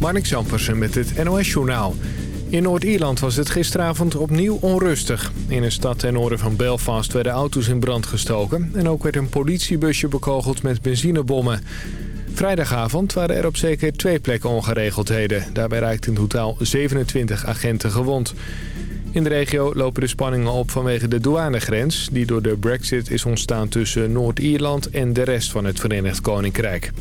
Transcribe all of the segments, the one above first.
Marnik Zampersen met het NOS-journaal. In Noord-Ierland was het gisteravond opnieuw onrustig. In een stad ten noorden van Belfast werden auto's in brand gestoken... en ook werd een politiebusje bekogeld met benzinebommen. Vrijdagavond waren er op zeker twee plekken ongeregeldheden. Daarbij raakten in totaal 27 agenten gewond. In de regio lopen de spanningen op vanwege de douanegrens... die door de brexit is ontstaan tussen Noord-Ierland en de rest van het Verenigd Koninkrijk.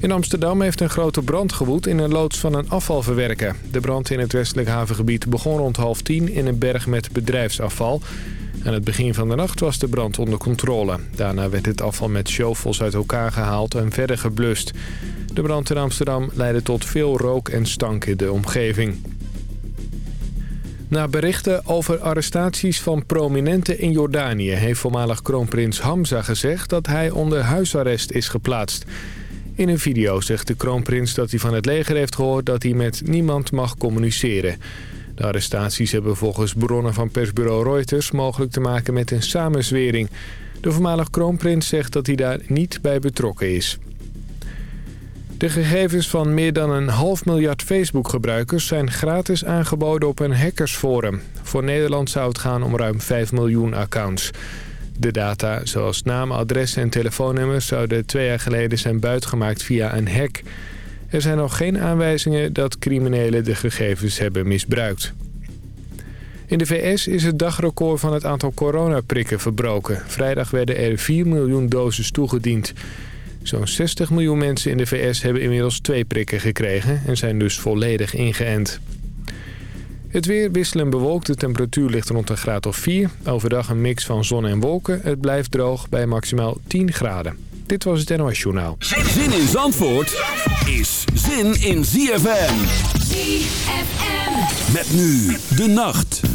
In Amsterdam heeft een grote brand gewoed in een loods van een afvalverwerker. De brand in het westelijk havengebied begon rond half tien in een berg met bedrijfsafval. Aan het begin van de nacht was de brand onder controle. Daarna werd het afval met shovels uit elkaar gehaald en verder geblust. De brand in Amsterdam leidde tot veel rook en stank in de omgeving. Na berichten over arrestaties van prominenten in Jordanië... heeft voormalig kroonprins Hamza gezegd dat hij onder huisarrest is geplaatst. In een video zegt de kroonprins dat hij van het leger heeft gehoord... dat hij met niemand mag communiceren. De arrestaties hebben volgens bronnen van persbureau Reuters... mogelijk te maken met een samenzwering. De voormalig kroonprins zegt dat hij daar niet bij betrokken is. De gegevens van meer dan een half miljard Facebook-gebruikers zijn gratis aangeboden op een hackersforum. Voor Nederland zou het gaan om ruim 5 miljoen accounts. De data, zoals naam, adres en telefoonnummers, zouden twee jaar geleden zijn buitgemaakt via een hack. Er zijn nog geen aanwijzingen dat criminelen de gegevens hebben misbruikt. In de VS is het dagrecord van het aantal coronaprikken verbroken. Vrijdag werden er 4 miljoen doses toegediend. Zo'n 60 miljoen mensen in de VS hebben inmiddels twee prikken gekregen... en zijn dus volledig ingeënt. Het weer wisselen bewolkt. De temperatuur ligt rond een graad of 4. Overdag een mix van zon en wolken. Het blijft droog bij maximaal 10 graden. Dit was het NOS Journaal. Zin in Zandvoort is zin in ZFM. ZFM. Met nu de nacht.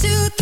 Two, three.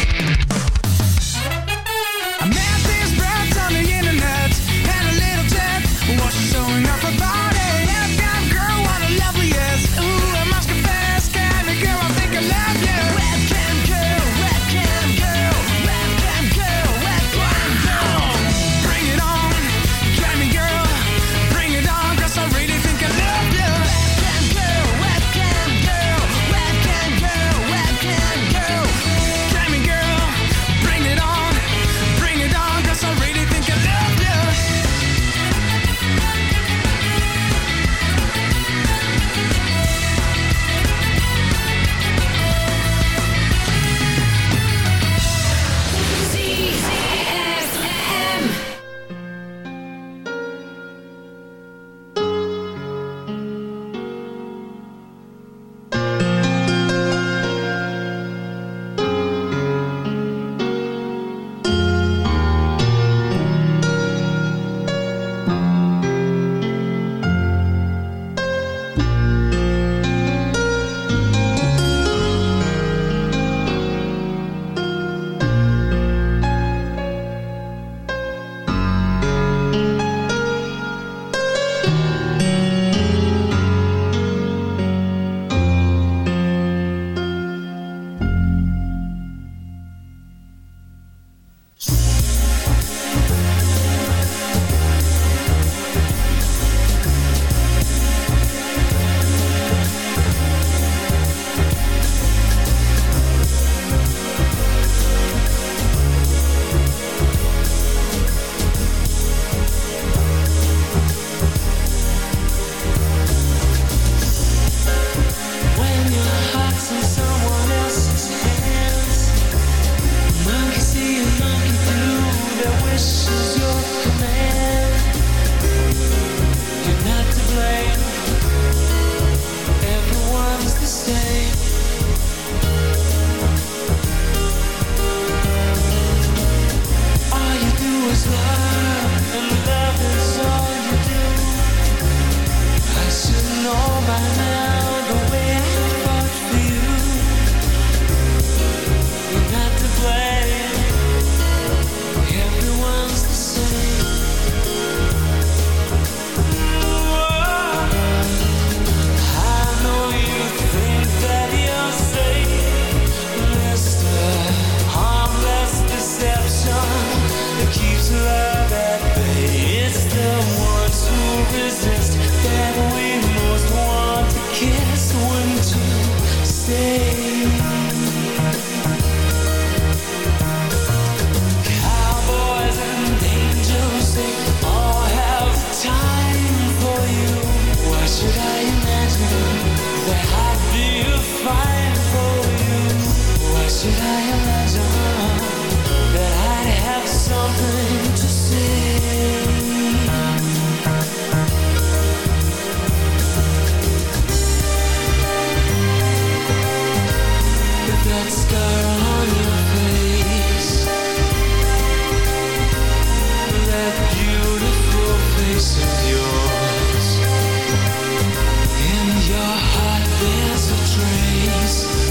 Podcast.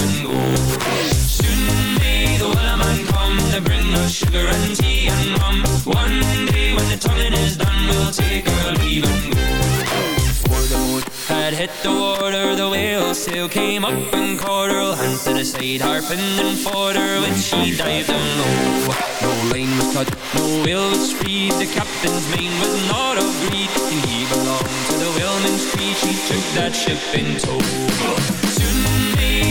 And go. Soon may the wellerman come to bring us sugar and tea and rum. One day when the tonguing is done, we'll take our leave and go. Before the boat had hit the water, the whale sail came up and caught her hand to the side, harping and fought her when she dived down low. No line was cut, no whale was freed. The captain's mane was not of greed, and he belonged to the whaleman's creed. She took that ship in tow.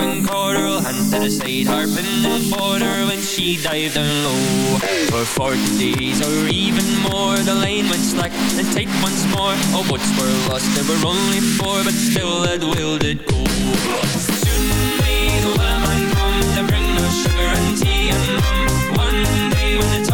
and caught her hand to the side, harping fought her when she dived down low. For forty days or even more, the line went slack and tight once more. All boats were lost, there were only four, but still that will did go. Soon may the wellerman come to bring us sugar and tea and rum. One day when the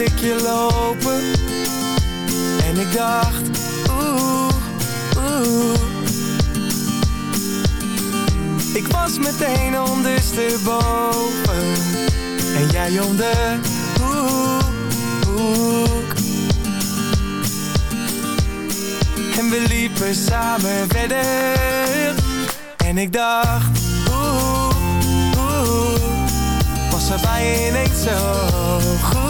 ik je lopen. En ik dacht Oeh, oeh. Ik was meteen ondersteboven. En jij om de hoek, En we liepen samen verder. En ik dacht Oeh, oeh. Was er bij ineens zo goed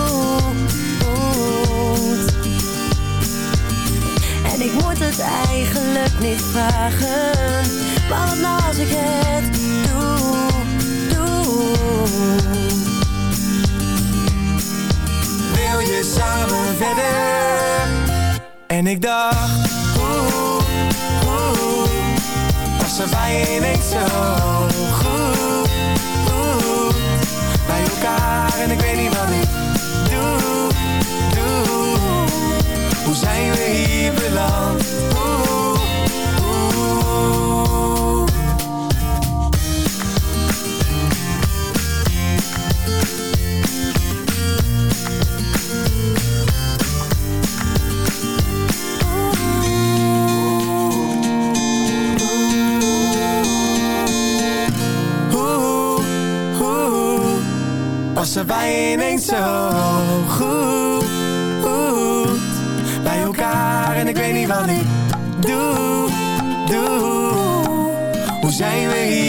Het eigenlijk niet vragen. Maar wat nou als ik het doe, doe. Wil je samen verder? En ik dacht Oeh, oeh Was er bij ineens zo goed oeh, Bij elkaar en ik weet niet wat ik doe Hoe zijn we hier beland? Hoe, hoe Was er bij ineens zo goed, en ik doe, doe. Hoe zijn we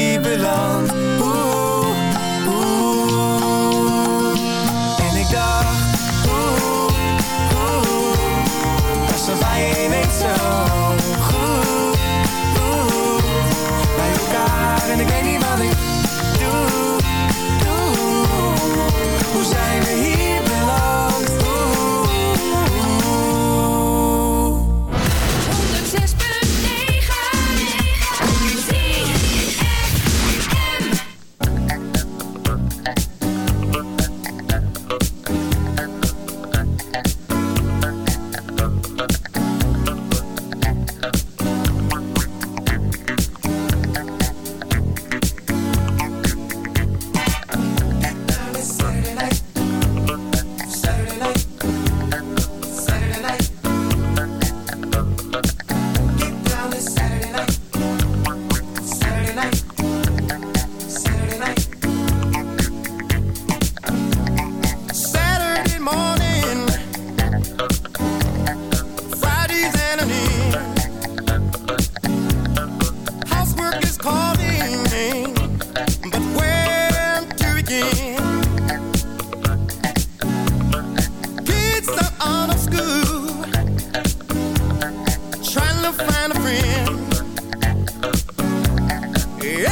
find a friend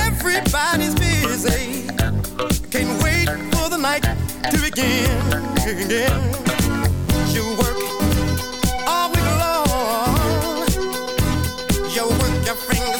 Everybody's busy Can't wait for the night to begin. You work all week long. You work your fingers